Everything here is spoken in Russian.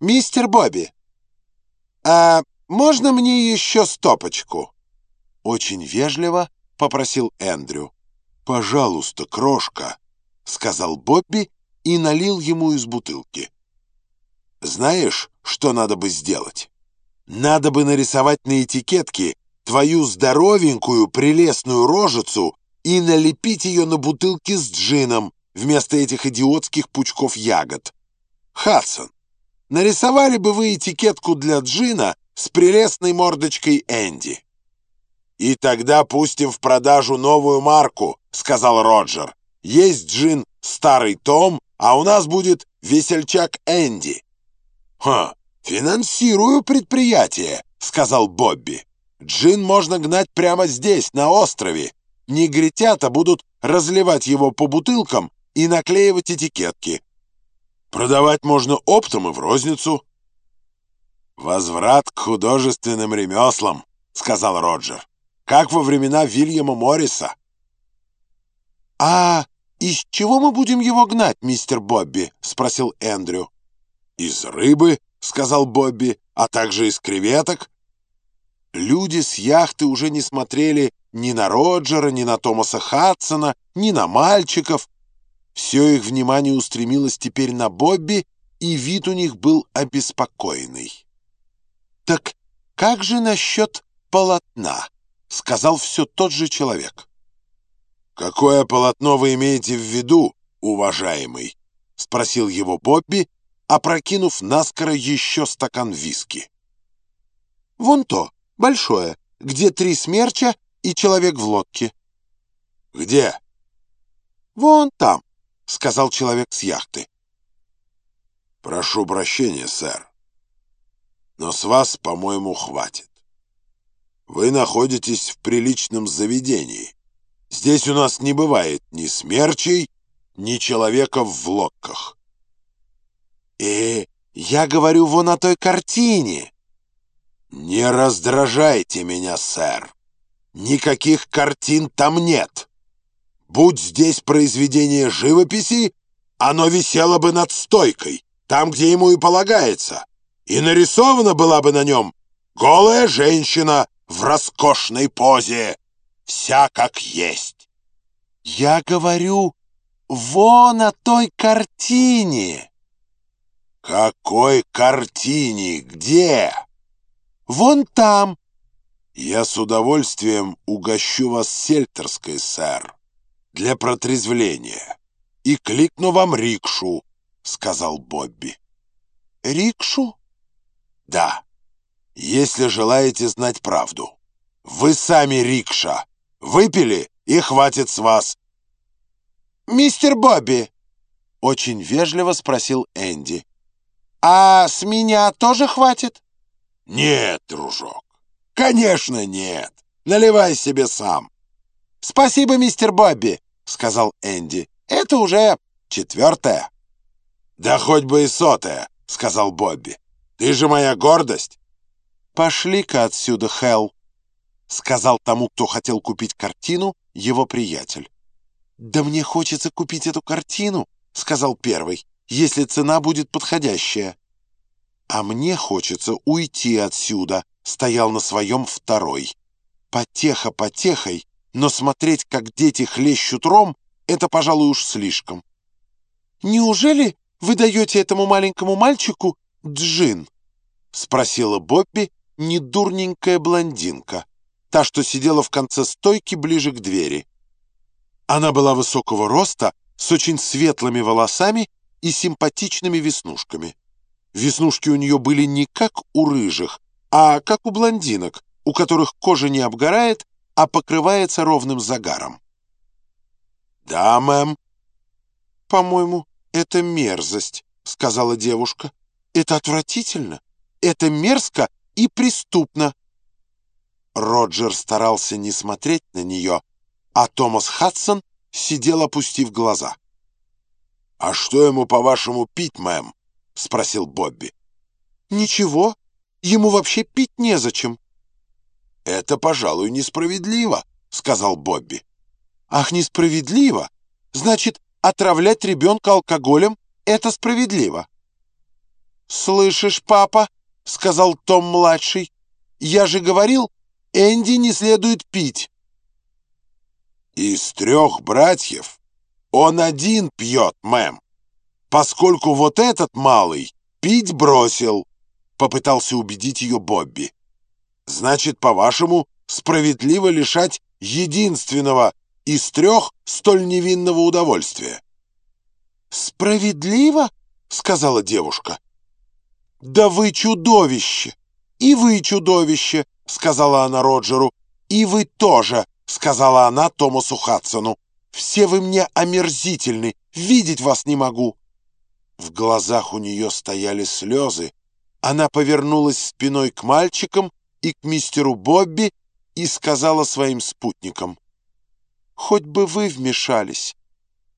«Мистер Бобби, а можно мне еще стопочку?» Очень вежливо попросил Эндрю. «Пожалуйста, крошка», — сказал Бобби и налил ему из бутылки. «Знаешь, что надо бы сделать? Надо бы нарисовать на этикетке твою здоровенькую прелестную рожицу и налепить ее на бутылки с джином вместо этих идиотских пучков ягод. Хадсон, нарисовали бы вы этикетку для джина с прелестной мордочкой Энди. «И тогда пустим в продажу новую марку», — сказал Роджер. «Есть джин «Старый Том», а у нас будет «Весельчак Энди». «Ха, финансирую предприятие», — сказал Бобби. «Джин можно гнать прямо здесь, на острове. Негритята будут разливать его по бутылкам и наклеивать этикетки. Продавать можно оптом и в розницу». «Возврат к художественным ремеслам», — сказал Роджер как во времена Вильяма Морриса. «А из чего мы будем его гнать, мистер Бобби?» — спросил Эндрю. «Из рыбы», — сказал Бобби, — «а также из креветок». Люди с яхты уже не смотрели ни на Роджера, ни на Томаса Хадсона, ни на мальчиков. Все их внимание устремилось теперь на Бобби, и вид у них был обеспокоенный. «Так как же насчет полотна?» — сказал все тот же человек. «Какое полотно вы имеете в виду, уважаемый?» — спросил его Бобби, опрокинув наскоро еще стакан виски. «Вон то, большое, где три смерча и человек в лодке». «Где?» «Вон там», — сказал человек с яхты. «Прошу прощения, сэр, но с вас, по-моему, хватит. Вы находитесь в приличном заведении. Здесь у нас не бывает ни смерчей, ни человеков в лодках. Э, я говорю вон о той картине. Не раздражайте меня, сэр. Никаких картин там нет. Будь здесь произведение живописи, оно висело бы над стойкой, там, где ему и полагается, и нарисована была бы на нем голая женщина в роскошной позе, вся как есть. Я говорю, вон о той картине. Какой картине? Где? Вон там. Я с удовольствием угощу вас сельтерской, сэр, для протрезвления. И кликну вам рикшу, сказал Бобби. Рикшу? Да если желаете знать правду. Вы сами рикша. Выпили, и хватит с вас. «Мистер Бобби!» — очень вежливо спросил Энди. «А с меня тоже хватит?» «Нет, дружок, конечно нет. Наливай себе сам». «Спасибо, мистер Бобби», — сказал Энди. «Это уже четвертое». «Да хоть бы и сотое», — сказал Бобби. «Ты же моя гордость». «Пошли-ка отсюда, Хелл», — сказал тому, кто хотел купить картину, его приятель. «Да мне хочется купить эту картину», — сказал первый, «если цена будет подходящая». «А мне хочется уйти отсюда», — стоял на своем второй. «Потеха потехой, но смотреть, как дети хлещут ром, это, пожалуй, уж слишком». «Неужели вы даете этому маленькому мальчику джин?» — спросила Бобби, недурненькая блондинка, та, что сидела в конце стойки ближе к двери. Она была высокого роста, с очень светлыми волосами и симпатичными веснушками. Веснушки у нее были не как у рыжих, а как у блондинок, у которых кожа не обгорает, а покрывается ровным загаром. «Да, мэм». «По-моему, это мерзость», — сказала девушка. «Это отвратительно. Это мерзко и преступно. Роджер старался не смотреть на нее, а Томас Хадсон сидел, опустив глаза. «А что ему, по-вашему, пить, мэм?» — спросил Бобби. «Ничего, ему вообще пить незачем». «Это, пожалуй, несправедливо», — сказал Бобби. «Ах, несправедливо? Значит, отравлять ребенка алкоголем — это справедливо». «Слышишь, папа?» — сказал Том-младший. «Я же говорил, Энди не следует пить». «Из трех братьев он один пьет, мэм, поскольку вот этот малый пить бросил», — попытался убедить ее Бобби. «Значит, по-вашему, справедливо лишать единственного из трех столь невинного удовольствия?» «Справедливо?» — сказала девушка. «Да вы чудовище! И вы чудовище!» — сказала она Роджеру. «И вы тоже!» — сказала она Томасу Хадсону. «Все вы мне омерзительны! Видеть вас не могу!» В глазах у нее стояли слезы. Она повернулась спиной к мальчикам и к мистеру Бобби и сказала своим спутникам. «Хоть бы вы вмешались,